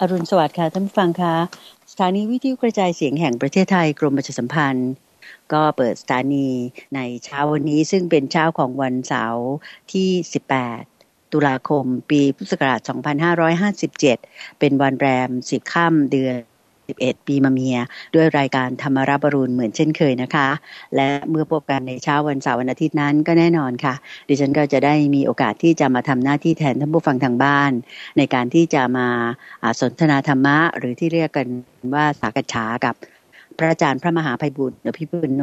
อรุณสวัสดิ์ค่ะท่านผู้ฟังคะสถานีวิทยุกระจายเสียงแห่งประเทศไทยกรมประชาสัมพันธ์ ก็เปิดสถานีในเช้าวันนี้ซึ่งเป็นเช้าของวันเสาร์ที่ 18 ตุลาคม ปีพุทธศักราช 2557 เป็นวันแรม 10 ค่ำเดือน 11 ปีมาเมีย ด้วยรายการธรรมราบรุณเหมือนเช่นเคยนะคะ และเมื่อพบกันในเช้าวันเสาร์วันอาทิตย์นั้นก็แน่นอนค่ะ ดิฉันก็จะได้มีโอกาสที่จะมาทำหน้าที่แทนท่านผู้ฟังทางบ้าน ในการที่จะมาสนทนาธรรมะหรือที่เรียกกันว่าสักฉากับ พระอาจารย์พระมหาภัยบุตรอภิปุณโน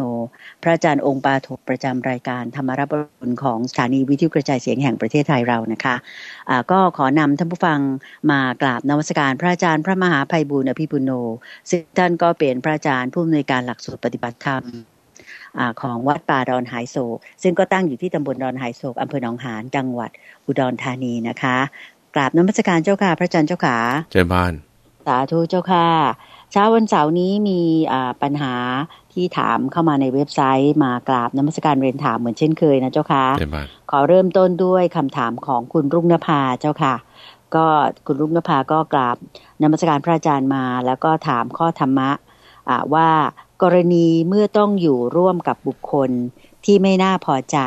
พระอาจารย์องค์ปาถกประจำรายการธรรมรับรุณของสถานีวิทยุกระจายเสียงแห่งประเทศไทยเรานะคะะก็ขอนำท่านผู้ฟังมากราบนวัสการพระอาจารย์พระมหาภัยบุญอภิปุโน ซึ่งท่านก็เป็นพระอาจารย์ผู้อำนวยการหลักสูตรปฏิบัติธรรมของวัดป่าดอนหายโศก ซึ่งก็ตั้งอยู่ที่ตำบลดอนหายโศกอำเภอหนองหานจังหวัดอุดรธานีนะคะ กราบนมัสการเจ้าค่ะ พระอาจารย์เจ้าขาเจ้าบ้านสาธุเจ้าค่ะเช้าวันเสาร์นี้มีปัญหาที่ถามเข้ามาในเว็บไซต์มากราบนมัสการเรียนถามเหมือนเช่นเคยนะเจ้าค่ะขอเริ่มต้นด้วยคำถามของคุณรุ่งนภาเจ้าค่ะ ก็คุณรุ่งนภาก็กราบนมัสการพระอาจารย์มา แล้วก็ถามข้อธรรมะว่ากรณีเมื่อต้องอยู่ร่วมกับบุคคลที่ไม่น่าพอใจ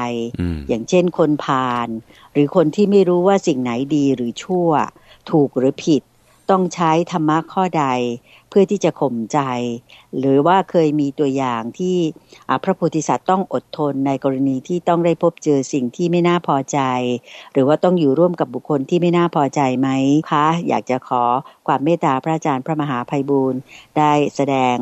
อย่างเช่นคนพาลหรือคนที่ไม่รู้ว่าสิ่งไหนดีหรือชั่ว ถูกหรือผิด ต้องใช้ธรรมะข้อใด เพื่อที่จะข่มใจ หรือว่าเคยมีตัวอย่างที่พระโพธิสัตว์ต้องอดทนในกรณีที่ต้องได้พบเจอสิ่งที่ไม่น่าพอใจ หรือว่าต้องอยู่ร่วมกับบุคคลที่ไม่น่าพอใจไหมคะ อยากจะขอความเมตตาพระอาจารย์พระมหาภัยบูรณ์ได้แสดง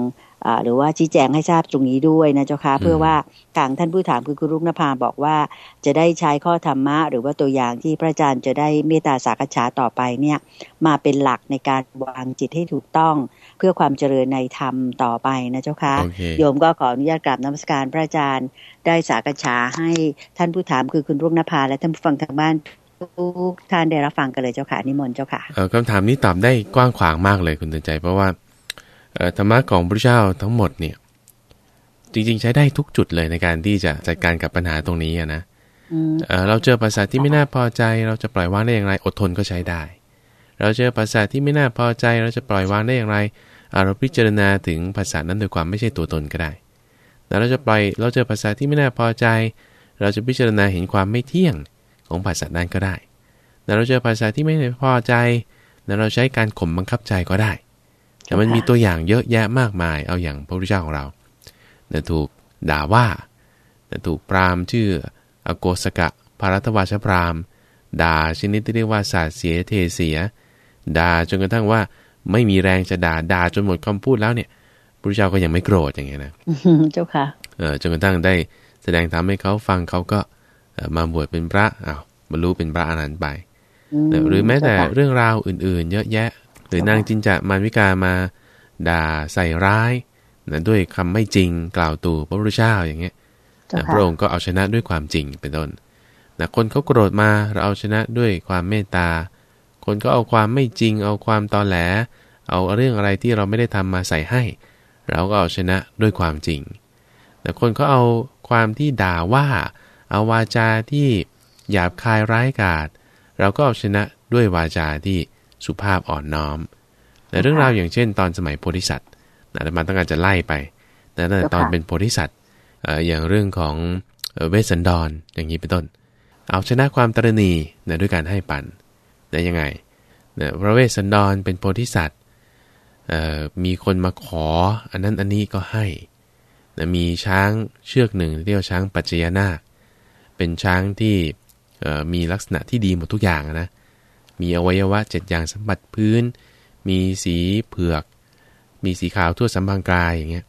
หรือว่าชี้แจงให้ทราบตรงนี้ด้วยนะเจ้าคะเพื่อว่าทางท่านผู้ถามคือคุณรุกนภาบอกว่า จะได้ใช้ข้อธรรมะ หรือว่าตัวอย่างที่พระอาจารย์จะได้เมตตาสักษาต่อไปเนี่ยมาเป็นหลักในการวางจิตให้ถูกต้อง เพื่อความเจริญในธรรมต่อไปนะเจ้าคะโยมก็ขออนุญาตกราบนมัสการพระอาจารย์ได้สักษาให้ท่านผู้ถามคือคุณรุ่งนภาและท่านผู้ฟังทางบ้านทุกท่านได้รับฟังกันเลยเจ้าค่ะนิมนต์เจ้าค่ะคำถามนี้ตอบได้กว้างขวางมากเลยคุณเตือนใจ เพราะว่า ธรรมะของพระเจ้าทั้งหมดเนี่ยจริงๆ ใช้ได้ทุกจุดเลยในการที่จะจัดการกับปัญหาตรงนี้นะเราเจอภาษาที่ไม่น่าพอใจ เราจะปล่อยวางได้อย่างไรอดทนก็ใช้ได้ เราเจอภาษาที่ไม่น่าพอใจ เราจะปล่อยวางได้อย่างไรเราพิจารณาถึงภาษานั้นโดยความไม่ใช่ตัวตนก็ได้แล้วเราจะปล่อยเราเจอภาษาที่ไม่น่าพอใจ เราจะพิจารณาเห็นความไม่เที่ยงของภาษานั้นก็ได้แล้วเราเจอภาษาที่ไม่พอใจแล้วเราใช้การข่มบังคับใจก็ได้ แต่มันมีตัวอย่างเยอะแยะมากมาย เอาอย่างพระพุทธเจ้าของเราเนี่ยถูกด่าว่าเนี่ยถูกปรามชื่ออโกสกะภารัตวาชพรามด่าชนิดที่เรียกว่าศาสเสียเทเสีย ด่าจนกระทั่งว่าไม่มีแรงจะด่าด่าจนหมดคำพูดแล้วเนี่ยพระเจ้าก็ยังไม่โกรธอย่างเงี้ยนะเจ้าค่ะเออจนกระทั่งได้แสดงทำให้เขาฟังเขาก็มาบวชเป็นพระอ้าวบรรลุเป็นพระอรหันต์ไปหรือแม้แต่เรื่องราวอื่นๆ เยอะแยะ หรือนางจินจะมารวิกามาด่าใส่ร้ายนะด้วยคำไม่จริงกล่าวตู่พระพุทธเจ้าอย่างเงี้ยนะพระองค์ก็เอาชนะด้วยความจริงเป็นต้นนะคนเขาโกรธมาเราเอาชนะด้วยความเมตตา คนก็เอาความไม่จริง เอาความตอแหล เอาเรื่องอะไรที่เราไม่ได้ทำมาใส่ให้ เราก็เอาชนะด้วยความจริง แต่คนก็เอาความที่ด่าว่า เอาวาจาที่หยาบคายร้ายกาจเราก็เอาชนะด้วยวาจาที่ สุภาพอ่อนน้อมแต่เรื่องราวอย่างเช่น ตอนสมัยโพธิสัตว์นะมาต้องการจะไล่ไปแต่ตอนเป็นโพธิสัตว์อย่างเรื่องของเวสสันดรอย่างนี้เป็นต้น เอาชนะความตรณีนะด้วยการให้ปันนะยังไงนะพระเวสสันดรเป็นโพธิสัตว์มีคนมาขอ อันนั้นอันนี้ก็ให้นะมีช้างเชือกหนึ่งเรียกว่าช้างปัจจยนาคเป็นช้างที่มีลักษณะที่ดีหมดทุกอย่างนะ มีอวัยวะเจ็ดอย่างสัมบัติพื้น มีสีเผือก มีสีขาวทั่วสัมพังกายอย่างเงี้ย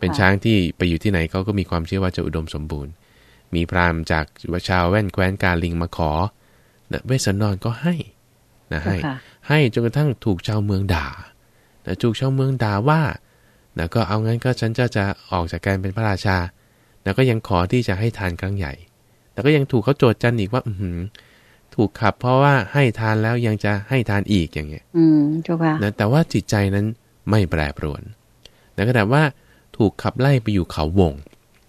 เป็นช้างที่ไปอยู่ที่ไหนเขาก็มีความเชื่อว่าจะอุดมสมบูรณ์ มีพราหมณ์จากวชาวแว่นแคว้นกาลิงมาขอนะเวสสันดรก็ให้นะให้ ให้จนกระทั่งถูกชาวเมืองด่านะถูกชาวเมืองด่าว่านะก็เอางั้นก็ฉันจะจะออกจากการเป็นพระราชา แล้วก็ยังขอที่จะให้ทานครั้งใหญ่ แต่ก็ยังถูกเขาโจทย์จันอีกว่า อื ถูกขับ เพราะว่าให้ทานแล้วยังจะให้ทานอีกอย่างเงี้ย อืมถูกค่ะนะแต่ว่าจิตใจนั้นไม่แปรปรวนในขณะว่าถูกขับไล่ไปอยู่เขาวง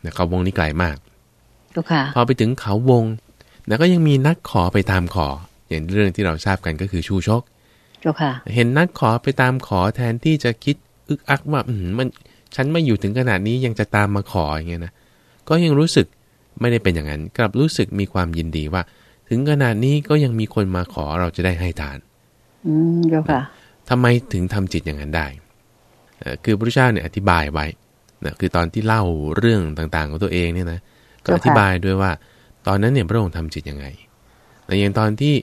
นะเขาวงนี้ไกลมากถูกค่ะพอไปถึงเขาวงแล้วก็ยังมีนักขอไปตามขอ อย่างเรื่องที่เราทราบกันก็คือชูชกเจ้าค่ะเห็นนัดขอไปตามขอแทนที่จะคิดอึกอักว่าอืมมันฉันไม่อยู่ถึงขนาดนี้ยังจะตามมาขออย่างเงี้ยนะก็ยังรู้สึกไม่ได้เป็นอย่างนั้น กลับรู้สึกมีความยินดีว่า ถึงขนาดนี้ก็ยังมีคนมาขอเราจะได้ให้ทาน อืมเจ้าค่ะทำไมถึงทำจิตอย่างนั้นได้คือพระเจ้าเนี่ยอธิบายไว้นะคือตอนที่เล่าเรื่องต่างๆของตัวเองเนี่ยนะก็อธิบายด้วยว่า ตอนนั้นเนี่ยพระองค์ทำจิตยังไงแต่อย่างตอนที่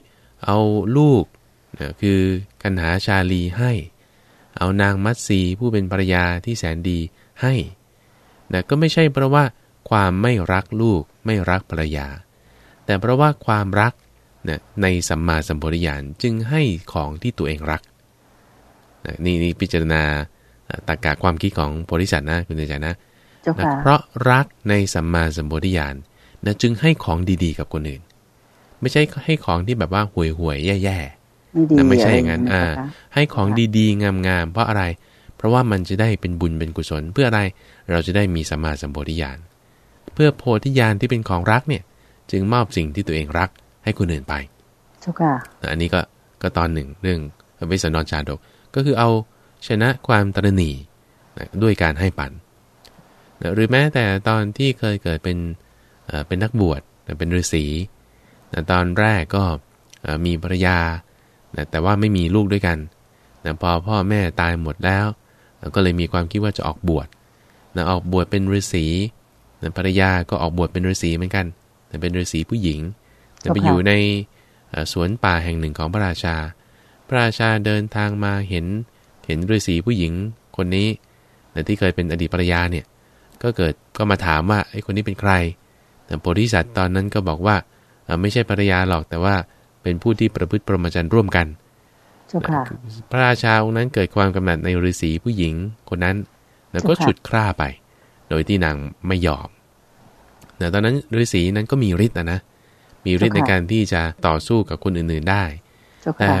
เอาลูกนะคือกันหาชาลีให้ เอานางมัตสีผู้เป็นภรรยาที่แสนดีให้นะก็ไม่ใช่เพราะว่าความไม่รักลูกไม่รักภรรยา แต่เพราะว่าความรักนะในสัมมาสัมปวิญญาณจึงให้ของที่ตัวเองรักนะนี่นี่พิจารณาตากาความคิดของโพธิสัตว์นะคุณใจนะนะเพราะรักในสัมมาสัมปวิญญาณนะจึงให้ของดีๆ กับคนอื่น ไม่ใช่ให้ของที่แบบว่าห่วยห่วยแย่ๆนะไม่ใช่อย่างนั้นอ่าให้ของดีๆ งามๆเพราะอะไร เพราะว่ามันจะได้เป็นบุญเป็นกุศลเพื่ออะไรเราจะได้มีสัมมาสัมปวิญญาณเพื่อโพธิญาณที่เป็นของรักเนี่ย จึงมอบสิ่งที่ตัวเองรักให้คนอื่นไปเจ้าค่ะอันนี้ก็ก็ตอนหนึ่งเรื่องวิสนนชาดก ก็คือเอาชนะความตรณีด้วยการให้ปันหรือแม้แต่ตอนที่เคยเกิดเป็นเป็นนักบวชเป็นฤาษีตอนแรกก็มีภรรยา แต่ว่าไม่มีลูกด้วยกันพอพ่อแม่ตายหมดแล้ว ก็เลยมีความคิดว่าจะออกบวชออกบวชเป็นฤาษีภรรยาก็ออกบวชเป็นฤาษีเหมือนกัน แต่เป็นฤาษีผู้หญิงแต่ไปอยู่ในสวนป่าแห่งหนึ่งของพระราชา พระราชาเดินทางมาเห็นเห็นฤาษีผู้หญิงคนนี้แต่ที่เคยเป็นอดีตภรรยาเนี่ยก็เกิดก็มาถามว่าไอ้คนนี้เป็นใคร แต่โพธิสัตว์ตอนนั้นก็บอกว่าไม่ใช่ภรรยาหรอกแต่ว่าเป็นผู้ที่ประพฤติปรมจันร่วมกันพระราชาองค์นั้นเกิดความกำหนัดในฤาษีผู้หญิงคนนั้น แล้วก็ฉุดคร่าไป โดยที่นางไม่ยอม แต่ตอนนั้นฤาษีนั้นก็มีฤทธิ์นะนะ มีฤทธิ์ในการที่จะต่อสู้กับคนอื่น ๆได้ แต่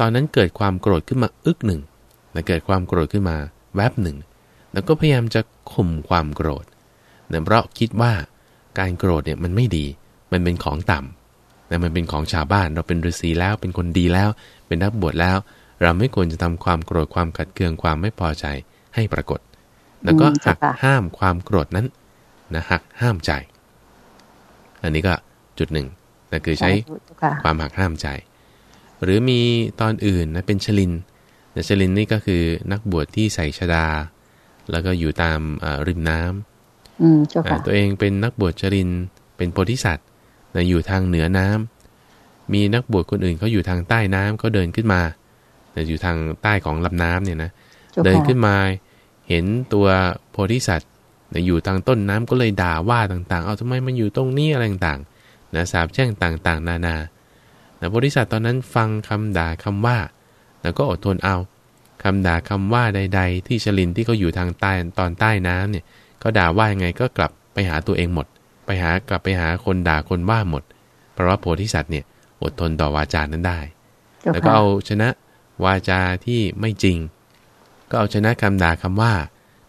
ตอนนั้นเกิดความโกรธขึ้นมาอึกหนึ่งและเกิดความโกรธขึ้นมาแวบหนึ่ง แล้วก็พยายามจะข่มความโกรธเนื่องเพราะคิดว่าการโกรธเนี่ยมันไม่ดี มันเป็นของต่ำแต่มันเป็นของชาวบ้าน เราเป็นฤาษีแล้ว เป็นคนดีแล้ว เป็นนักบวชแล้ว เราไม่ควรจะทำความโกรธ ความขัดเคือง ความไม่พอใจให้ปรากฏ แล้วก็หักห้ามความโกรธนั้นนะหักห้ามใจ อันนี้ก็จุดหนึ่งนะคือใช้ความหักห้ามใจ หรือมีตอนอื่นนะเป็นชลินแต่ชลินนี่ก็คือนักบวชที่ใส่ชดา แล้วก็อยู่ตามริมน้ำตัวเองเป็นนักบวชชลินเป็นโพธิสัตว์นะอยู่ทางเหนือน้ำมีนักบวชคนอื่นเขาอยู่ทางใต้น้ำเขาเดินขึ้นมาแต่อยู่ทางใต้ของลำน้ำเนี่ยนะเดินขึ้นมาเห็นตัวโพธิสัตว์ อยู่ทางต้นน้ำก็เลยด่าว่าต่างๆ เอาทำไมมันอยู่ตรงนี้อะไรต่างๆนะสาบแช่งต่างๆ นานานะโพธิสัตว์ตอนนั้นฟังคำด่าคำว่า แล้วก็อดทนเอาคำด่าคำว่าใด ๆ ที่ชลินที่เขาอยู่ทางใต้ตอนใต้น้ำเนี่ยก็ด่าว่ายังไงก็กลับไปหาตัวเองหมด ไปหากลับไปหาคนด่าคนว่าหมด เพราะว่าโพธิสัตว์เนี่ยอดทนต่อวาจานั้นได้ แล้วก็เอาชนะวาจาที่ไม่จริง ก็เอาชนะคำด่าคำว่า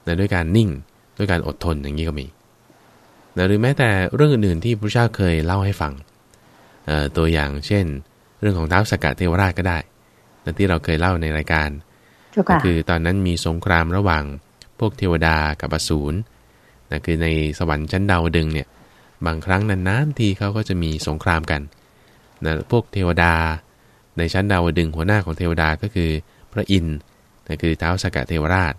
นะด้วยการนิ่ง ด้วยการอดทนอย่างนี้ก็มีนะหรือแม้แต่เรื่องอื่นๆที่พระเจ้าเคยเล่าให้ฟัง ตัวอย่างเช่น เรื่องของท้าวสกัดเทวราชก็ได้นะที่เราเคยเล่าในรายการก็คือตอนนั้นมีสงครามระหว่างพวกเทวดากับอสูรนะคือในสวรรค์ชั้นดาวดึงเนี่ยบางครั้งนานๆทีเขาก็จะมีสงครามกันนะพวกเทวดา ในชั้นดาวดึงหัวหน้าของเทวดาก็คือพระอินทร์นั่นคือเท้าสกัดเทวราช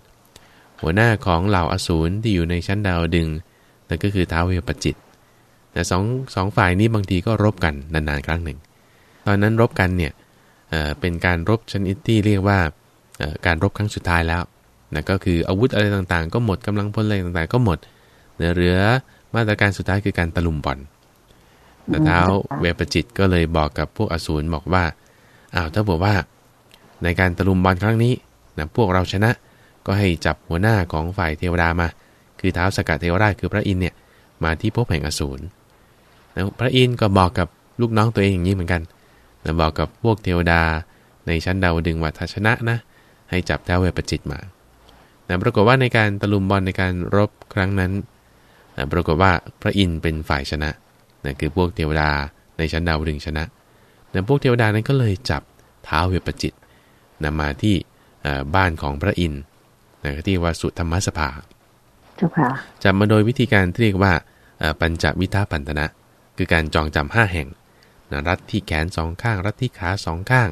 หัวหน้าของเหล่าอสูรที่อยู่ในชั้นดาวดึงนั่นก็คือเท้าเวปจิตแต่สองสองฝ่ายนี้บางทีก็รบกันนานๆครั้งหนึ่ง ตอนนั้นรบกันเนี่ยเป็นการรบชนิดที่เรียกว่าการรบครั้งสุดท้ายแล้วนะก็คืออาวุธอะไรต่างๆ ก็หมดกำลังพลอะไรต่างๆ ก็หมดเหลือมาตรการสุดท้ายคือการตะลุมบอลแต่เท้าเวปจิตก็เลยบอกกับพวกอสูรบอกว่าอ้าวถ้าบอกว่าในการตะลุมบอลครั้งนี้นะพวกเราชนะ ก็ให้จับหัวหน้าของฝ่ายเทวดามา คือเท้าสกัดเทวราชคือพระอินเนี่ยมาที่พบแห่งอสูรแล้วพระอินก็บอกกับลูกน้องตัวเองอย่างนี้เหมือนกันนะบอกกับพวกเทวดาในชั้นดาวดึงวัฏชนะนะ ให้จับเท้าเวปจิตมาแต่ปรากฏว่าในการตะลุมบอลในการรบครั้งนั้นนะปรากฏว่าพระอินเป็นฝ่ายชนะนะคือพวกเทวดาในชั้นดาวดึงชนะแต่พวกเทวดานั้นก็เลยจับเท้าเวปจิตนำมาที่บ้านของพระอินทร์ นะที่ว่าสุธรรมสภาจับมาโดยวิธีการที่เรียกว่าปัญจวิทาปันตนะ คือการจองจำห้าแห่งนะรัดที่แขนสองข้าง รัดที่ขาสองข้าง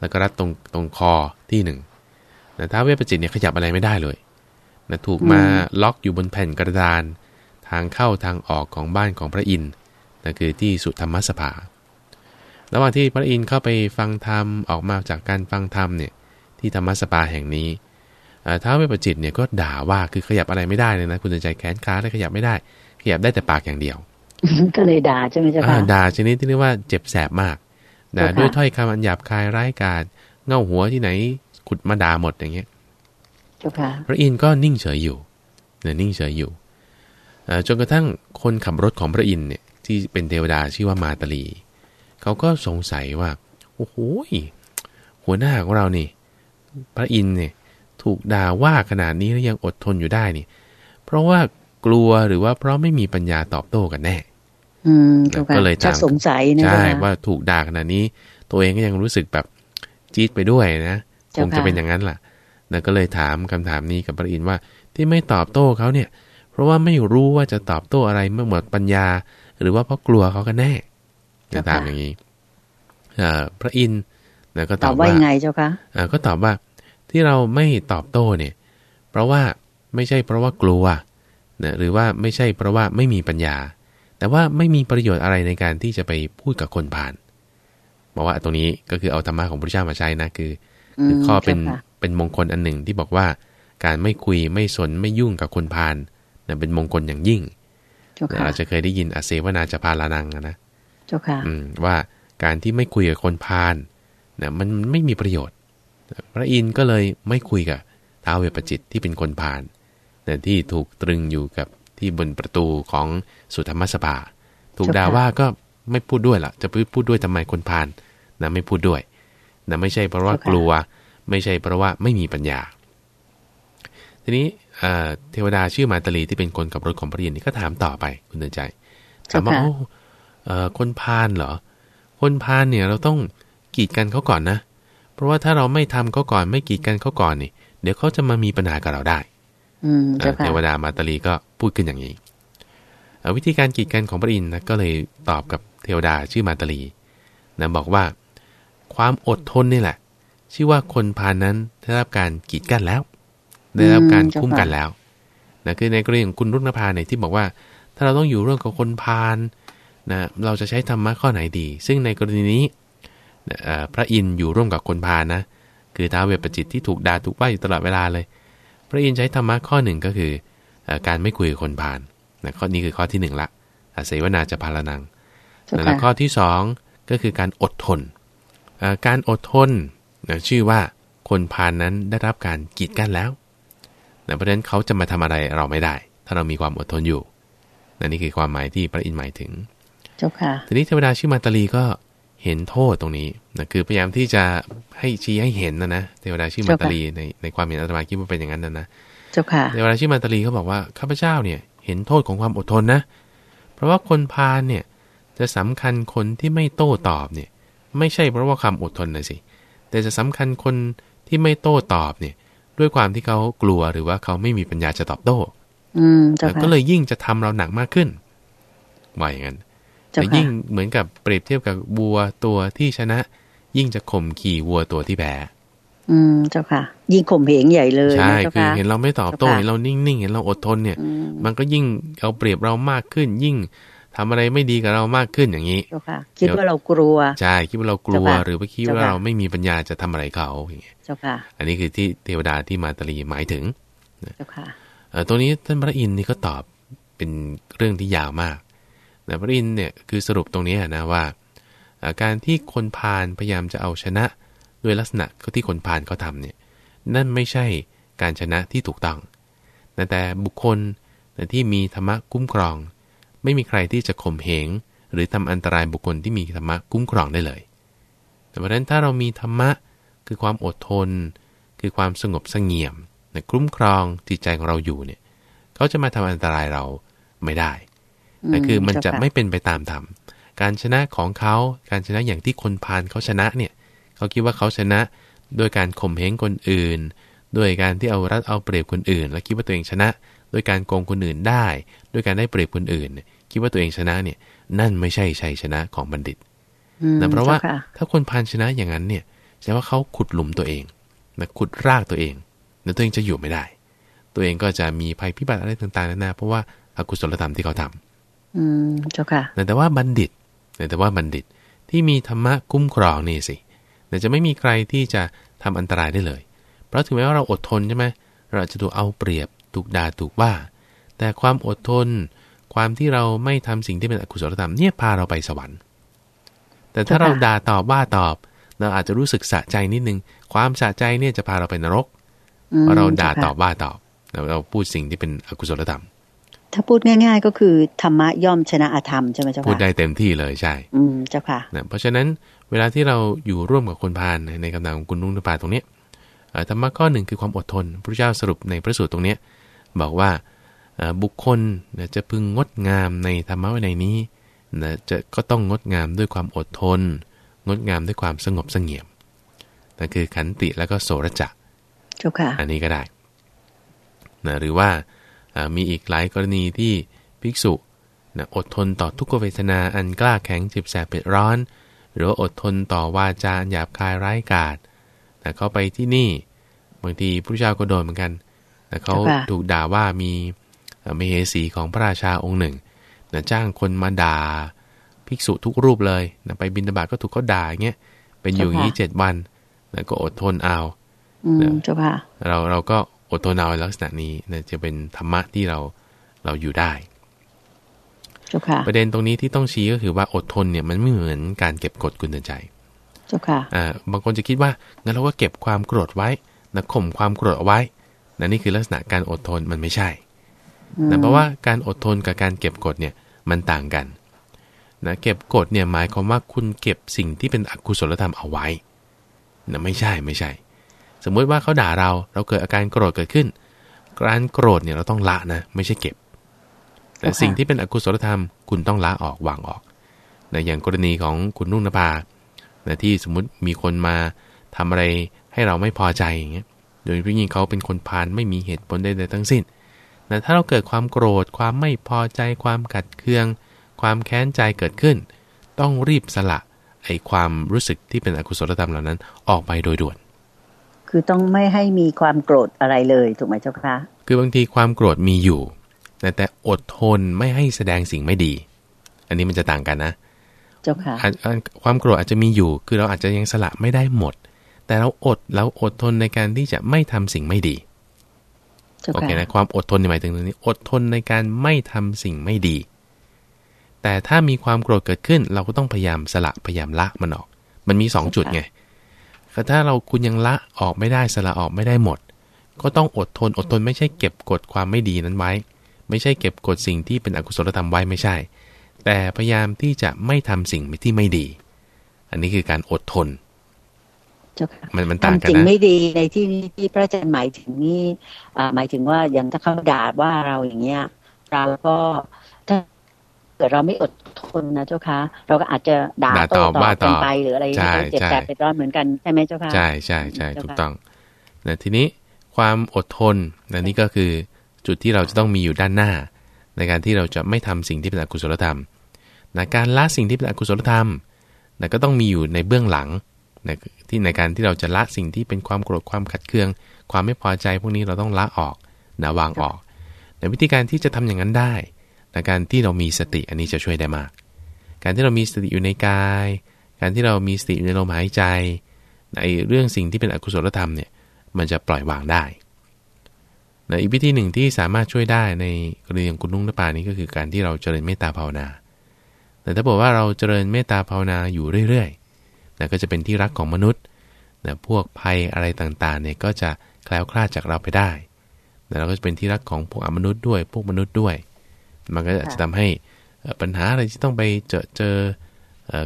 แล้วก็รัดตรงตรงคอที่หนึ่งนะท้าเวปจิตเนี่ยขยับอะไรไม่ได้เลยนะถูกมาล็อกอยู่บนแผ่นกระดาน ทางเข้าทางออกของบ้านของพระอินทร์นะคือที่สุธรรมสภา ระหว่างที่พระอินทร์เข้าไปฟังธรรมออกมาจากการฟังธรรมเนี่ยที่ธรรมสภาแห่งนี้ ท้าวเวปจิตเนี่ยก็ด่าว่าคือขยับอะไรไม่ได้เลยนะคุณใจแขนขาได้ขยับไม่ได้ ขยับได้แต่ปากอย่างเดียว ก็เลยด่าใช่ไหมจ๊ะด่าชนิดที่เรียกว่าเจ็บแสบมากด่าด้วยถ้อยคำอันหยาบคายร้ายกาจเง่าหัวที่ไหนขุดมาด่าหมดอย่างเงี้ยพระอินทร์ก็นิ่งเฉยอยู่เนี่ยนิ่งเฉยอยู่จนกระทั่งคนขับรถของพระอินทร์เนี่ยที่เป็นเทวดาชื่อว่ามาตลี เขาก็สงสัยว่า โอ้โหหัวหน้าของเรานี่ พระอินทร์เนี่ย ถูกด่าว่าขนาดนี้แล้วยังอดทนอยู่ได้นี่ เพราะว่ากลัวหรือว่าเพราะไม่มีปัญญาตอบโต้กันแน่อืมก็เลยถามสงสัยนะใช่ว่าถูกด่าขนาดนี้ ตัวเองก็ยังรู้สึกแบบจี๊ดไปด้วยนะคงจะเป็นอย่างนั้นล่ะแล้วก็เลยถามคำถามนี้กับพระอินทร์ว่า ที่ไม่ตอบโต้เขาเนี่ย เพราะว่าไม่รู้ว่าจะตอบโต้อะไรเมื่อหมดปัญญา หรือว่าเพราะกลัวเขากันแน่จะตามอย่างนี้พระอินทร์ก็ตอบว่าไงเจ้าคะก็ตอบว่า ที่เราไม่ตอบโต้เนี่ย เพราะว่าไม่ใช่เพราะว่ากลัวนะหรือว่าไม่ใช่เพราะว่าไม่มีปัญญา แต่ว่าไม่มีประโยชน์อะไรในการที่จะไปพูดกับคนผ่านบอกว่าตรงนี้ก็คือเอาธรรมะของพระเจ้ามาใช้นะคือคือข้อเป็นเป็นมงคลอันหนึ่งที่บอกว่า การไม่คุยไม่สนไม่ยุ่งกับคนพาลนะเป็นมงคลอย่างยิ่งเราจะเคยได้ยินอเสวนาจะพาลานังนะเจ้าค่ะว่าการที่ไม่คุยกับคนพาลนะมันไม่มีประโยชน์ พระอินทร์ก็เลยไม่คุยกับท้าวเวปจิตที่เป็นคนผ่านแต่ที่ถูกตรึงอยู่กับที่บนประตูของสุธรรมสภาถูกด่าว่าก็ไม่พูดด้วยละ่ะ จะพูดด้วยทำไมคนผ่านนะไม่พูดด้วยนะไม่ใช่เพราะว่ากลัว ไม่ใช่เพราะว่าไม่มีปัญญา ทีนี้เทวดาชื่อมาตลีที่เป็นคนขับรถของพระอินทร์นี่ก็ถามต่อไปคุณเดินใจถามว่าโอ้คนพานเหรอ คนพานเนี่ยเราต้องกีดกันเขาก่อนนะ เพราะว่าถ้าเราไม่ทำเขาก่อนไม่กีดกันเขาก่อนนี่ เดี๋ยวเขาจะมามีปัญหากับเราได้เทวดามาตลีก็พูดขึ้นอย่างนี้วิธีการกีดกันของพระอินทร์นะก็เลยตอบกับเทวดาชื่อมาตลีนะบอกว่า ความอดทนนี่แหละ ชื่อว่าคนพานนั้นได้รับการกีดกันแล้ว ได้รับการคุ้มกันแล้วนะคือในกรณีของคุณรุ่งนภาเนี่ยที่บอกว่า ถ้าเราต้องอยู่ร่วมกับคนพานนะเราจะใช้ธรรมะข้อไหนดี ซึ่งในกรณีนี้ พระอินทร์อยู่ร่วมกับคนพานะ คือท้าวเวปจิตที่ถูกด่าถูกว่าอยู่ตลอดเวลาเลย พระอินทร์ใช้ธรรมะข้อหนึ่งก็คือการไม่คุยกับคนพาลนะข้อนี้คือข้อที่หนึ่งละเสวนาจะพาลนังแล้วข้อที่สองก็คือการอดทน การอดทนชื่อว่าคนพาลนั้นได้รับการกีดกั้นแล้วเพราะฉะนั้นเขาจะมาทำอะไรเราไม่ได้ ถ้าเรามีความอดทนอยู่นี่คือความหมายที่พระอินทร์หมายถึง เจ้าค่ะ ทีนี้เทวดาชื่อมาตาลีก็ เห็นโทษตรงนี้นะคือพยายามที่จะให้ชี้ให้เห็นนะนะเทวดาชื่อมาตาลีในในความเห็นอาตมาคิดว่าเป็นอย่างนั้นนะนะเจ้าค่ะเทวดาชื่อมาตาลีเขาบอกว่าข้าพเจ้าเนี่ย เห็นโทษของความอดทนนะ เพราะว่าคนพาลเนี่ย จะสำคัญคนที่ไม่โต้ตอบเนี่ย ไม่ใช่เพราะว่าความอดทนนะสิ แต่จะสำคัญคนที่ไม่โต้ตอบเนี่ย ด้วยความที่เขากลัวหรือว่าเขาไม่มีปัญญาจะตอบโต้ อืมก็เลยยิ่งจะทำเราหนักมากขึ้นว่าอย่างนั้น แต่ยิ่งเหมือนกับเปรียบเทียบกับวัวตัวที่ชนะ ยิ่งจะข่มขี่วัวตัวที่แพ้อืมเจ้าค่ะ ยิ่งข่มเหงใหญ่เลยใช่คือเห็นเราไม่ตอบโต้เห็นเรานิ่งๆเห็นเราอดทนเนี่ย มันก็ยิ่งเอาเปรียบเรามากขึ้น ยิ่งทำอะไรไม่ดีกับเรามากขึ้นอย่างนี้เจ้าค่ะคิดว่าเรากลัวใช่คิดว่าเรากลัวหรือว่าคิดว่าเราไม่มีปัญญาจะทำอะไรเขาอย่างเงี้ยเจ้าค่ะอันนี้คือที่เทวดาที่มาตรีหมายถึงเจ้าค่ะตัวนี้ท่านพระอินทร์นี่ก็ตอบเป็นเรื่องที่ยาวมาก นะพระอินเนี่ยคือสรุปตรงนี้นะว่าการที่คนพาลพยายามจะเอาชนะด้วยลักษณะที่คนพาลเขาทำเนี่ยนั่นไม่ใช่การชนะที่ถูกต้องแต่บุคคลที่มีธรรมะคุ้มครอง ไม่มีใครที่จะข่มเหงหรือทำอันตรายบุคคลที่มีธรรมะคุ้มครองได้เลย แต่เพราะนั้นถ้าเรามีธรรมะคือความอดทน คือความสงบสงเงียมคุ้มครองจิตใจของเราอยู่เนี่ยเขาจะมาทำอันตรายเราไม่ได้ แต่คือมันจะไม่เป็นไปตามธรรมการชนะของเขาการชนะอย่างที่คนพาลเขาชนะเนี่ยเขาคิดว่าเขาชนะด้วยการข่มเหงคนอื่น ด้วยการที่เอารัดเอาเปรียบคนอื่น แล้วคิดว่าตัวเองชนะด้วยการโกงคนอื่นได้ ด้วยการได้เปรียบคนอื่น คิดว่าตัวเองชนะเนี่ย นั่นไม่ใช่ชัยชนะของบัณฑิตนะเพราะว่าถ้าคนพานชนะอย่างนั้นเนี่ยแสดงว่าเขาขุดหลุมตัวเองนะขุดรากตัวเองแล้วตัวเองจะอยู่ไม่ได้ ตัวเองก็จะมีภัยพิบัติอะไรต่างๆนานาเพราะว่าอกุศลธรรมที่เขาทำ อืมเจ้าค่ะแต่ว่าบัณฑิตแต่ว่าบัณฑิตที่มีธรรมะคุ้มครองนี่สิแต่จะไม่มีใครที่จะทำอันตรายได้เลย เพราะถึงแม้ว่าเราอดทนใช่ไหมเราจะถูกเอาเปรียบถูกด่าถูกว่า แต่ความอดทน ความที่เราไม่ทำสิ่งที่เป็นอกุศลธรรมเนี่ยพาเราไปสวรรค์ แต่ถ้าเราด่าตอบว่าตอบ เราอาจจะรู้สึกสะใจนิดนึง ความสะใจเนี่ยจะพาเราไปนรกเพราะเราด่าตอบว่าตอบเราพูดสิ่งที่เป็นอกุศลธรรม ถ้าพูดง่าย ๆ ก็คือธรรมะย่อมชนะอธรรมใช่ไหมเจ้าค่ะพูดได้เต็มที่เลยใช่ อืมเจ้าค่ะเพราะฉะนั้นเวลาที่เราอยู่ร่วมกับคนพาลในคำนามของคุณนุ่งนภาตรงนี้ธรรมะข้อหนึ่งคือความอดทนพระเจ้าสรุปในพระสูตรตรงนี้บอกว่าบุคคลจะพึงงดงามในธรรมะวินัยนี้จะก็ต้องงดงามด้วยความอดทน งดงามด้วยความสงบสงเงียมนั่นคือขันติแล้วก็โสรจะอันนี้ก็ได้นะหรือว่า มีอีกหลายกรณีที่ภิกษุนะอดทนต่อทุกขเวทนาอันกล้าแข็งจิบแสบเผ็ดร้อน หรือว่าอดทนต่อวาจาหยาบคายร้ายกาจนะเขาไปที่นี่บางทีพระเจ้าก็โดนเหมือนกันแต่เขาถูกด่าว่ามีมเหสีของพระราชาองค์หนึ่งนะจ้างคนมาด่าภิกษุทุกรูปเลยนะไปบินตบาตก็ถูกเขาด่าอย่างเงี้ยเป็นอยู่อย่างนี้เจ็ดวันนะก็อดทนเอาเจ้าค่ะเราเราก็ อดทนเอาลักษณะนี้นะจะเป็นธรรมะที่เราเราอยู่ได้เจ้าค่ะประเด็นตรงนี้ที่ต้องชี้ก็คือว่าอดทนเนี่ยมันไม่เหมือนการเก็บกดกุณใจเจ้าค่ะอ่าบางคนจะคิดว่างั้นเราก็เก็บความโกรธไว้นะข่มความโกรธเอาไว้นะนี่คือลักษณะการอดทนมันไม่ใช่นะเพราะว่าการอดทนกับการเก็บกดเนี่ยมันต่างกันนะเก็บกดเนี่ยหมายความว่าคุณเก็บสิ่งที่เป็นอกุศลธรรมเอาไว้นะไม่ใช่ไม่ใช่ สมมุติว่าเขาด่าเราเราเกิดอาการโกรธเกิดขึ้น การโกรธเนี่ยเราต้องละนะ ไม่ใช่เก็บ แต่สิ่งที่เป็นอกุศลธรรม คุณต้องละออกวางออกนะอย่างกรณีของคุณนุ่งนภานะที่สมมุติมีคนมาทำอะไรให้เราไม่พอใจอย่างเงี้ย โดยพี่ยิ่งเขาเป็นคนพานไม่มีเหตุผลใดๆทั้งสิ้นนะถ้าเราเกิดความโกรธ ความไม่พอใจ ความกัดเคือง ความแค้นใจเกิดขึ้น ต้องรีบสละไอ้ความรู้สึกที่เป็นอกุศลธรรมเหล่านั้นออกไปโดยด่วน คือต้องไม่ให้มีความโกรธอะไรเลยถูกไหมเจ้าคะคือบางทีความโกรธมีอยู่ แต่แต่อดทนไม่ให้แสดงสิ่งไม่ดี อันนี้มันจะต่างกันนะ เจ้าค่ะความโกรธอาจจะมีอยู่ คือเราอาจจะยังสละไม่ได้หมด แต่เราอดเราอดทนในการที่จะไม่ทำสิ่งไม่ดีโอเคนะความอดทนหมายถึงตรงนี้ อดทนในการไม่ทำสิ่งไม่ดี แต่ถ้ามีความโกรธเกิดขึ้น เราก็ต้องพยายามสละพยายามละมันออก มันมีสองจุดไง แต่ถ้าเราคุณยังละออกไม่ได้สละออกไม่ได้หมด ก็ต้องอดทนอดทนไม่ใช่เก็บกดความไม่ดีนั้นไว้ ไม่ใช่เก็บกดสิ่งที่เป็นอกุศลธรรมไว้ไม่ใช่ แต่พยายามที่จะไม่ทำสิ่งที่ไม่ดี อันนี้คือการอดทนมันมันต่างกันนะสิ่งไม่ดีในที่นี้ที่พระอาจารย์หมายถึงนี่หมายถึงว่าอย่างถ้าเขาด่าว่าเราอย่างเงี้ยเราก็ถ้า เกิดเราไม่อดทนนะเจ้าคะเราก็อาจจะด่าโต้ตอบกันไปหรืออะไรเจ็บแสบเป็นร้อนเหมือนกันใช่ไหมเจ้าคะใช่ใช่ใช่ถูกต้องนะทีนี้ความอดทนนะนี่ก็คือจุดที่เราจะต้องมีอยู่ด้านหน้า ในการที่เราจะไม่ทำสิ่งที่เป็นอกุศลธรรมนะการละสิ่งที่เป็นอกุศลธรรมนะก็ต้องมีอยู่ในเบื้องหลังนะที่ในการที่เราจะละสิ่งที่เป็นความโกรธความขัดเคือง ความไม่พอใจพวกนี้เราต้องละออกนะวางออกในวิธีการที่จะทำอย่างนั้นได้ แต่การที่เรามีสติอันนี้จะช่วยได้มาก การที่เรามีสติอยู่ในกาย การที่เรามีสติอยู่ในลมหายใจ ในเรื่องสิ่งที่เป็นอกุศลธรรมเนี่ยมันจะปล่อยวางได้ในอีกวิธีหนึ่งที่สามารถช่วยได้ในกรณีของคุณลุงนปานี้ก็คือการที่เราเจริญเมตตาภาวนา แต่ถ้าบอกว่าเราเจริญเมตตาภาวนาอยู่เรื่อยๆนะก็จะเป็นที่รักของมนุษย์นะพวกภัยอะไรต่างๆเนี่ยก็จะแคล้วคลาดจากเราไปได้แต่เราก็จะเป็นที่รักของพวกอมนุษย์ด้วย พวกมนุษย์ด้วย มันก็จะทำให้ปัญหาอะไรที่ต้องไปเจอเจอ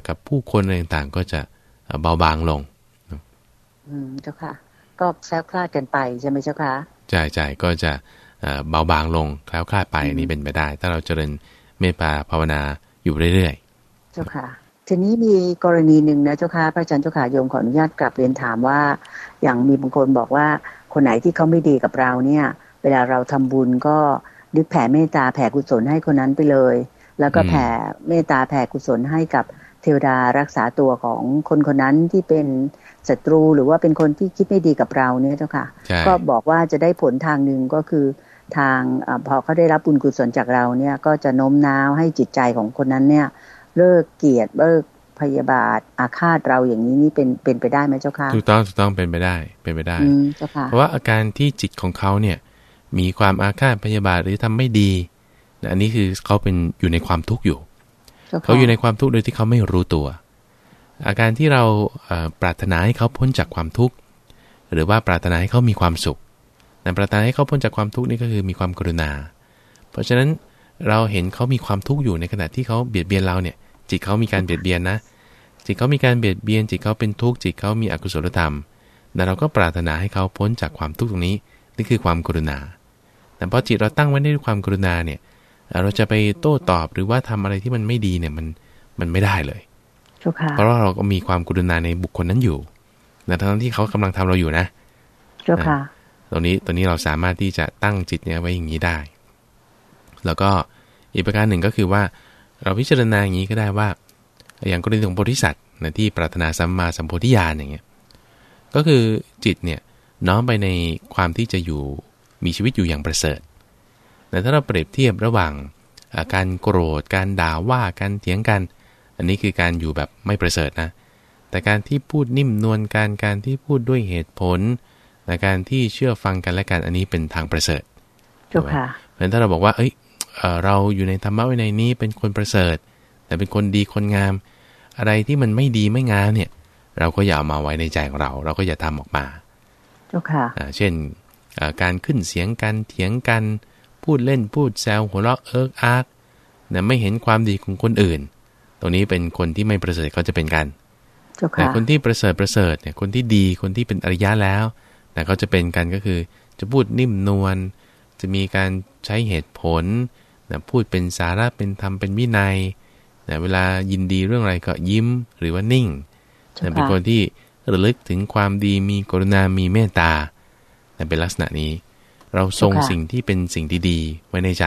กับผู้คนอะไรต่างๆ ก็จะเบาบางลง อืมเจ้าค่ะ ก็แคล้วคลาดกันไปใช่ไหมเจ้าค่ะใช่ใช่ก็จะเบาบางลงแคล้วคลาดไปนี่เป็นไปได้ ถ้าเราเจริญเมตตาภาวนาอยู่เรื่อยๆ เจ้าค่ะ ทีนี้มีกรณีหนึ่งนะเจ้าค่ะพระอาจารย์เจ้าค่ะโยมขออนุญาตกลับเรียนถามว่า อย่างมีบางคนบอกว่าคนไหนที่เขาไม่ดีกับเราเนี่ย เวลาเราทำบุญก็ นึกแผ่เมตตาแผ่กุศลให้คนนั้นไปเลย แล้วก็แผ่เมตตาแผ่กุศลให้กับเทวดารักษาตัวของคนคนนั้นที่เป็นศัตรูหรือว่าเป็นคนที่คิดไม่ดีกับเราเนี่ยเจ้าค่ะ ก็บอกว่าจะได้ผลทางหนึ่งก็คือทางอพอเขาได้รับบุญกุศลจากเราเนี่ยก็จะโน้มน้าวให้จิตใจของคนนั้นเนี่ยเลิกเกียรติเลิกพยาบาทอาฆาตเราอย่างนี้นี่เป็นเป็นไปได้ไหมเจ้าค่ะถูกต้องถูกต้องเป็นไปได้เป็นไปได้เพราะว่าอาการที่จิตของเขาเนี่ย มีความอาฆาตพยาบาทหรือทำไม่ดีอันนี้คือเขาเป็นอยู่ในความทุกข์อยู่ เขาอยู่ในความทุกข์โดยที่เขาไม่รู้ตัว อาการที่เราปรารถนาให้เขาพ้นจากความทุกข์หรือว่าปรารถนาให้เขามีความสุขแต่ปรารถนาให้เขาพ้นจากความทุกข์นี่ก็คือมีความกรุณา เพราะฉะนั้นเราเห็นเขามีความทุกข์อยู่ในขณะที่เขาเบียดเบียนเราเนี่ย จิตเขามีการเบียดเบียนนะ จิตเขามีการเบียดเบียน จิตเขาเป็นทุกข์จิตเขามีอกุศลธรรมแต่เราก็ปรารถนาให้เขาพ้นจากความทุกข์ตรงนี้ นี่คือความกรุณา แต่พอจิตเราตั้งไว้ด้วยความกรุณาเนี่ย เราจะไปโต้ตอบหรือว่าทำอะไรที่มันไม่ดีเนี่ยมันมันไม่ได้เลยเพราะว่าเราก็มีความกรุณาในบุคคลนั้นอยู่แต่ทั้งที่เขากำลังทำเราอยู่นะเจ้าค่ะตรงนี้ตรงนี้เราสามารถที่จะตั้งจิตเนี่ยไว้อย่างนี้ได้ แล้วก็อีกประการหนึ่งก็คือว่า เราพิจารณาอย่างนี้ก็ได้ว่า อย่างกรณีของโพธิสัตว์นะที่ปรารถนาสัมมาสัมโพธิญาณอย่างเงี้ยก็คือจิตเนี่ยน้อมไปในความที่จะอยู่ มีชีวิตอยู่อย่างประเสริฐแต่ถ้าเราเปรียบเทียบระหว่างการโกรธ การด่าว่าการเถียงกัน อันนี้คือการอยู่แบบไม่ประเสริฐนะ แต่การที่พูดนิ่มนวลการการที่พูดด้วยเหตุผลแต่การที่เชื่อฟังกันและกันอันนี้เป็นทางประเสริฐถูกค่ะเพราะถ้าเราบอกว่า เอ้ยเราอยู่ในธรรมะวินัยนี้เป็นคนประเสริฐ แต่เป็นคนดีคนงาม อะไรที่มันไม่ดีไม่งามเนี่ย เราก็อย่าเอามาไว้ในใจของเรา เราก็อย่าทำออกมาเจ้าค่ะเช่น การขึ้นเสียงกันเถียงกัน พูดเล่นพูดแซวหัวเราะเอิกอาร์กเนี่ยไม่เห็นความดีของคนอื่น ตรงนี้เป็นคนที่ไม่ประเสริฐเขาจะเป็นกันแต่คนที่ประเสริฐประเสริฐเนี่ยคนที่ดีคนที่เป็นอริยะแล้วแต่เขาจะเป็นกันก็คือ จะพูดนิ่มนวลจะมีการใช้เหตุผลนะพูดเป็นสาระเป็นธรรมเป็นวินัยนะเวลายินดีเรื่องอะไรก็ยิ้มหรือว่านิ่งนะเป็นคนที่ระลึกถึงความดีมีกรุณา มีเมตตา นะเป็นลักษณะนี้ เราทรงสิ่งที่เป็นสิ่งดีๆไว้ในใจ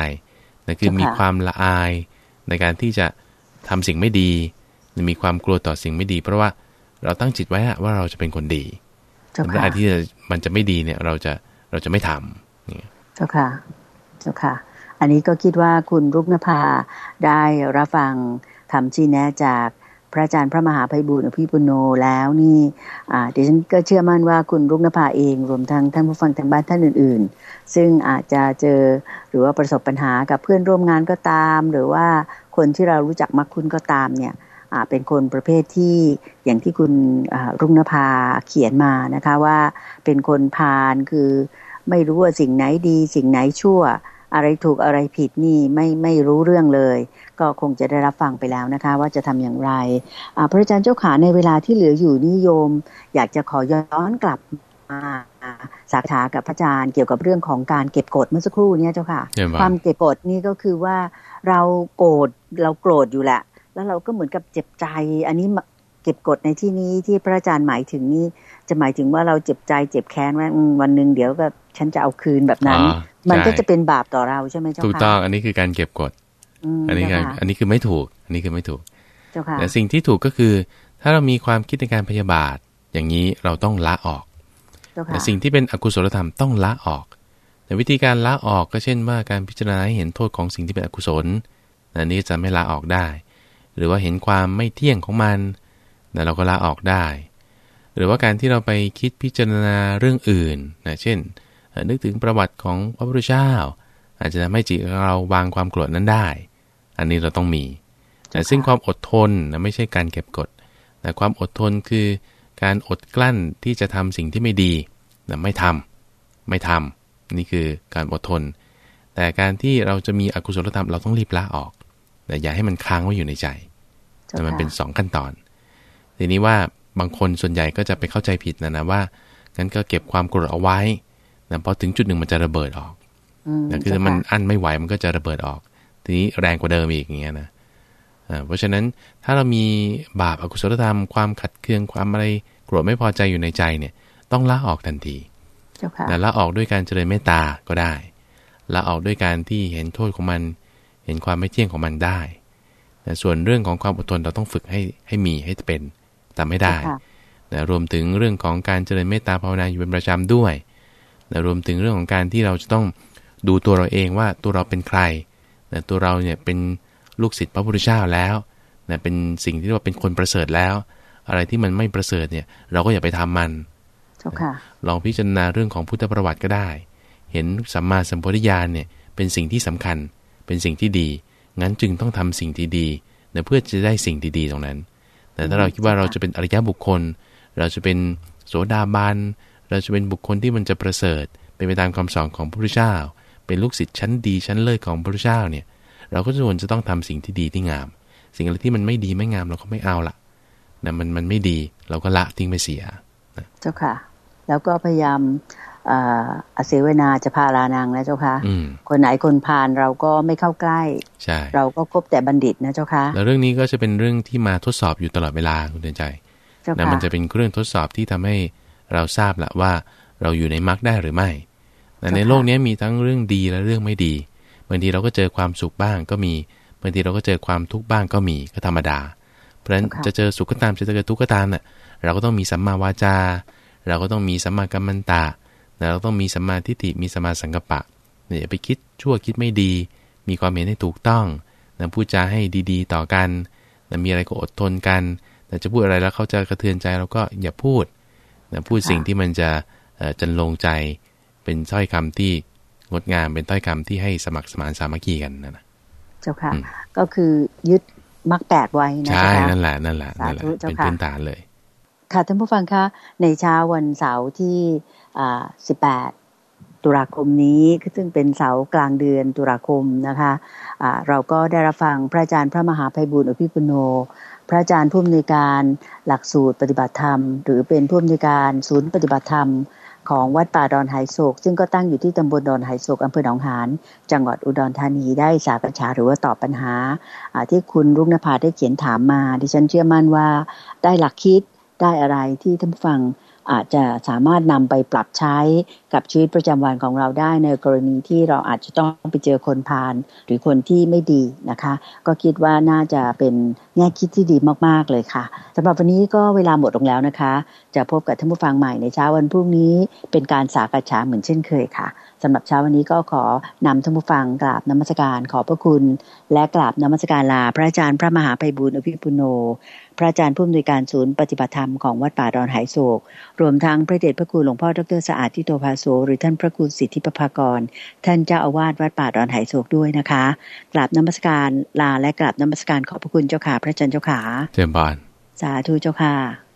นะคือมีความละอายในการที่จะทำสิ่งไม่ดี มีความกลัวต่อสิ่งไม่ดี เพราะว่าเราตั้งจิตไว้ว่าเราจะเป็นคนดีแต่อะไรที่มันจะไม่ดีเนี่ย เราจะเราจะไม่ทำเจ้าค่ะ เจ้าค่ะ อันนี้ก็คิดว่าคุณรุกนภาได้รับฟังทำชี้แนะจาก พระอาจารย์พระมหาภัยบุญอภิปุโนแล้วนี่เดี๋ยวฉันก็เชื่อมั่นว่าคุณรุกนภาเองรวมทั้งท่านผู้ฟังทางบ้านท่านอื่น ๆ ซึ่งอาจจะเจอหรือว่าประสบปัญหากับเพื่อนร่วมงานก็ตาม หรือว่าคนที่เรารู้จักมักคุ้นก็ตามเนี่ยเป็นคนประเภทที่อย่างที่คุณรุ่งนภาเขียนมานะคะว่าเป็นคนพาลคือไม่รู้ว่าสิ่งไหนดี สิ่งไหนชั่ว อะไรถูกอะไรผิดนี่ไม่ไม่รู้เรื่องเลย ก็คงจะได้รับฟังไปแล้วนะคะ ว่าจะทำอย่างไรพระอาจารย์เจ้าขาในเวลาที่เหลืออยู่นิยม อยากจะขอย้อนกลับมาสาขากับพระอาจารย์เกี่ยวกับเรื่องของการเก็บกดเมื่อสักครู่นี้เจ้าค่ะ ความเก็บกดนี่ก็คือว่าเราโกรธเราโกรธอยู่แหละ แล้วเราก็เหมือนกับเจ็บใจ อันนี้เก็บกดในที่นี้ที่พระอาจารย์หมายถึงนี่จะหมายถึงว่าเราเจ็บใจเจ็บแค้นว่าวันหนึ่งเดี๋ยวก็ ฉันจะเอาคืนแบบนั้น มันก็จะเป็นบาปต่อเราใช่ไหมเจ้าค่ะถูกต้องอันนี้คือการเก็บกดอันนี้คืออันนี้คือไม่ถูก อันนี้คือไม่ถูกแต่สิ่งที่ถูกก็คือ ถ้าเรามีความคิดในการพยาบาท อย่างนี้เราต้องละออกแต่สิ่งที่เป็นอกุศลธรรมต้องละออก แต่วิธีการละออกก็เช่นว่าการพิจารณาให้เห็นโทษของสิ่งที่เป็นอกุศลอันนี้จะไม่ละออกได้ หรือว่าเห็นความไม่เที่ยงของมันนะเราก็ละออกได้ หรือว่าการที่เราไปคิดพิจารณาเรื่องอื่นนะเช่น นึกถึงประวัติของพระพุทธเจ้า อาจจะทำให้จิตเราวางความโกรธนั้นได้ อันนี้เราต้องมีแต่ซึ่งความอดทนนะไม่ใช่การเก็บกดแต่ความอดทนคือการอดกลั้นที่จะทำสิ่งที่ไม่ดีนะไม่ทำไม่ทำนี่คือการอดทน แต่การที่เราจะมีอกุศลธรรมเราต้องรีบละออกแต่อย่าให้มันค้างไว้อยู่ในใจแต่มันเป็นสองขั้นตอน ทีนี้ว่าบางคนส่วนใหญ่ก็จะไปเข้าใจผิดนะนะว่างั้นก็เก็บความโกรธเอาไว้ นะพอถึงจุดหนึ่งมันจะระเบิดออกนะคือมันอั้นไม่ไหวมันก็จะระเบิดออก ทีนี้แรงกว่าเดิมอีกอย่างเงี้ยนะเพราะฉะนั้นถ้าเรามีบาปอกุศลธรรมความขัดเคืองความอะไรโกรธไม่พอใจอยู่ในใจเนี่ย ต้องละออกทันทีแต่ละออกด้วยการเจริญเมตตาก็ได้ละออกด้วยการที่เห็นโทษของมัน เห็นความไม่เที่ยงของมันได้แต่ส่วนเรื่องของความอดทนเราต้องฝึกให้ให้มีให้เป็นทำให้ได้แต่รวมถึงเรื่องของการเจริญเมตตาภาวนาอยู่เป็นประจำด้วย แต่รวมถึงเรื่องของการที่เราจะต้องดูตัวเราเองว่าตัวเราเป็นใครแต่ตัวเราเนี่ยเป็นลูกศิษย์พระพุทธเจ้าแล้วนะเป็นสิ่งที่เรียกว่าเป็นคนประเสริฐแล้ว อะไรที่มันไม่ประเสริฐเนี่ย เราก็อย่าไปทำมันลองพิจารณาเรื่องของพุทธประวัติก็ได้ เห็นสัมมาสัมปวิญาณเนี่ยเป็นสิ่งที่สำคัญ เป็นสิ่งที่ดี งั้นจึงต้องทำสิ่งที่ดีเพื่อจะได้สิ่งดีๆตรงนั้น แต่ถ้าเราคิดว่าเราจะเป็นอริยบุคคล เราจะเป็นโสดาบัน เราจะเป็นบุคคลที่มันจะประเสริฐเป็นไปตามคำสอนของพระพุทธเจ้า เป็นลูกศิษย์ชั้นดีชั้นเลิศของพระพุทธเจ้าเนี่ย เราก็จะวนจะต้องทำสิ่งที่ดีที่งาม สิ่งอะไรที่มันไม่ดีไม่งามเราก็ไม่เอาละนะมันมันไม่ดีเราก็ละทิ้งไปเสียนะเจ้าค่ะ แล้วก็พยายามอาเสวนาจะพาลานางนะเจ้าค่ะคนไหนคนพาลเราก็ไม่เข้าใกล้ใช่เราก็คบแต่บัณฑิตนะเจ้าค่ะแล้วเรื่องนี้ก็จะเป็นเรื่องที่มาทดสอบอยู่ตลอดเวลาคุณเตือนใจนะมันจะเป็นเรื่องทดสอบที่ทำให้ เราทราบละว่าเราอยู่ในมรรคได้หรือไม่แต่ในโลกนี้มีทั้งเรื่องดีและเรื่องไม่ดีบางทีเราก็เจอความสุขบ้างก็มีบางทีเราก็เจอความทุกข์บ้างก็มีก็ธรรมดา เพราะฉะนั้นจะเจอสุขก็ตามจะเจอทุกข์ก็ตามเนี่ยเราก็ต้องมีสัมมาวาจา เราก็ต้องมีสัมมากัมมันตะเราต้องมีสัมมาทิฏฐิมีสัมมาสังกัปปะเนี่ยไปคิดชั่วคิดไม่ดี มีความเห็นให้ถูกต้องนะพูดจาให้ดีๆ ต่อกันนะมีอะไรก็อดทนกันแต่จะพูดอะไรแล้วเขาจะกระเทือนใจเราก็อย่าพูด นะพูดสิ่งที่มันจะจันลงใจเป็นถ้อยคำที่งดงามเป็นถ้อยคำที่ให้สมัครสมานสามัคคีกันนะเจ้าค่ะ ก็คือยึดมรรคแปดไว้นะใช่นั่นแหละนั่นแหละนั่นแหละเป็นพื้นฐานเลย ค่ะท่านผู้ฟังคะในเช้าวันเสาร์ที่สิบแปดตุลาคมนี้ซึ่งเป็นเสาร์กลางเดือนตุลาคมนะคะะเราก็ได้รับฟังพระอาจารย์พระมหาภัยบุญอภิปุโนพ ระอาจารย์ผู้อำนวยการหลักสูตรปฏิบัติธรรม หรือเป็นผู้อำนวยการศูนย์ปฏิบัติธรรม ของวัดป่าดอนไหโศก ซึ่งก็ตั้งอยู่ที่ตำบลดอนไหโศกอำเภอหนองหานจังหวัดอุดรธานีได้สากัญชาหรือว่าตอบปัญหา ที่คุณรุ่งนภาได้เขียนถามมา ดิฉันเชื่อมั่นว่า ได้หลักคิดได้อะไรที่ท่านฟัง อาจจะสามารถนำไปปรับใช้กับชีวิตประจำวันของเราได้ในกรณีที่เราอาจจะต้องไปเจอคนพาลหรือคนที่ไม่ดีนะคะ ก็คิดว่าน่าจะเป็นแง่คิดที่ดีมากๆเลยค่ะสำหรับวันนี้ก็เวลาหมดลงแล้วนะคะ จะพบกับท่านผู้ฟังใหม่ในเช้าวันพรุ่งนี้เป็นการสากฉาเหมือนเช่นเคยค่ะสำหรับเช้าวันนี้ก็ขอนำท่านผู้ฟังกราบนมัสการขอพระคุณ และกราบนมัสการลาพระอาจารย์พระมหาไพบุญอภิปุโน ระอาจารย์ผู้อำนวยการศูนย์ปฏิบัติธรรมของวัดป่าดอนไหโศก รวมทั้งพระเดชพระคุณหลวงพ่อดรสะอาดทิโตภาโสหรือท่านพระคุณสิทธิปภากร ท่านเจ้าอาวาสวัดป่าดอนไหโศกด้วยนะคะกราบนมัสการลาและกราบนมัสการขอพระคุณเจ้าขาพระอาจารย์เจ้าขาเจ้าบานสาธุเจ้าค่ะ